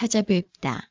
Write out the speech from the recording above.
찾아뵙다.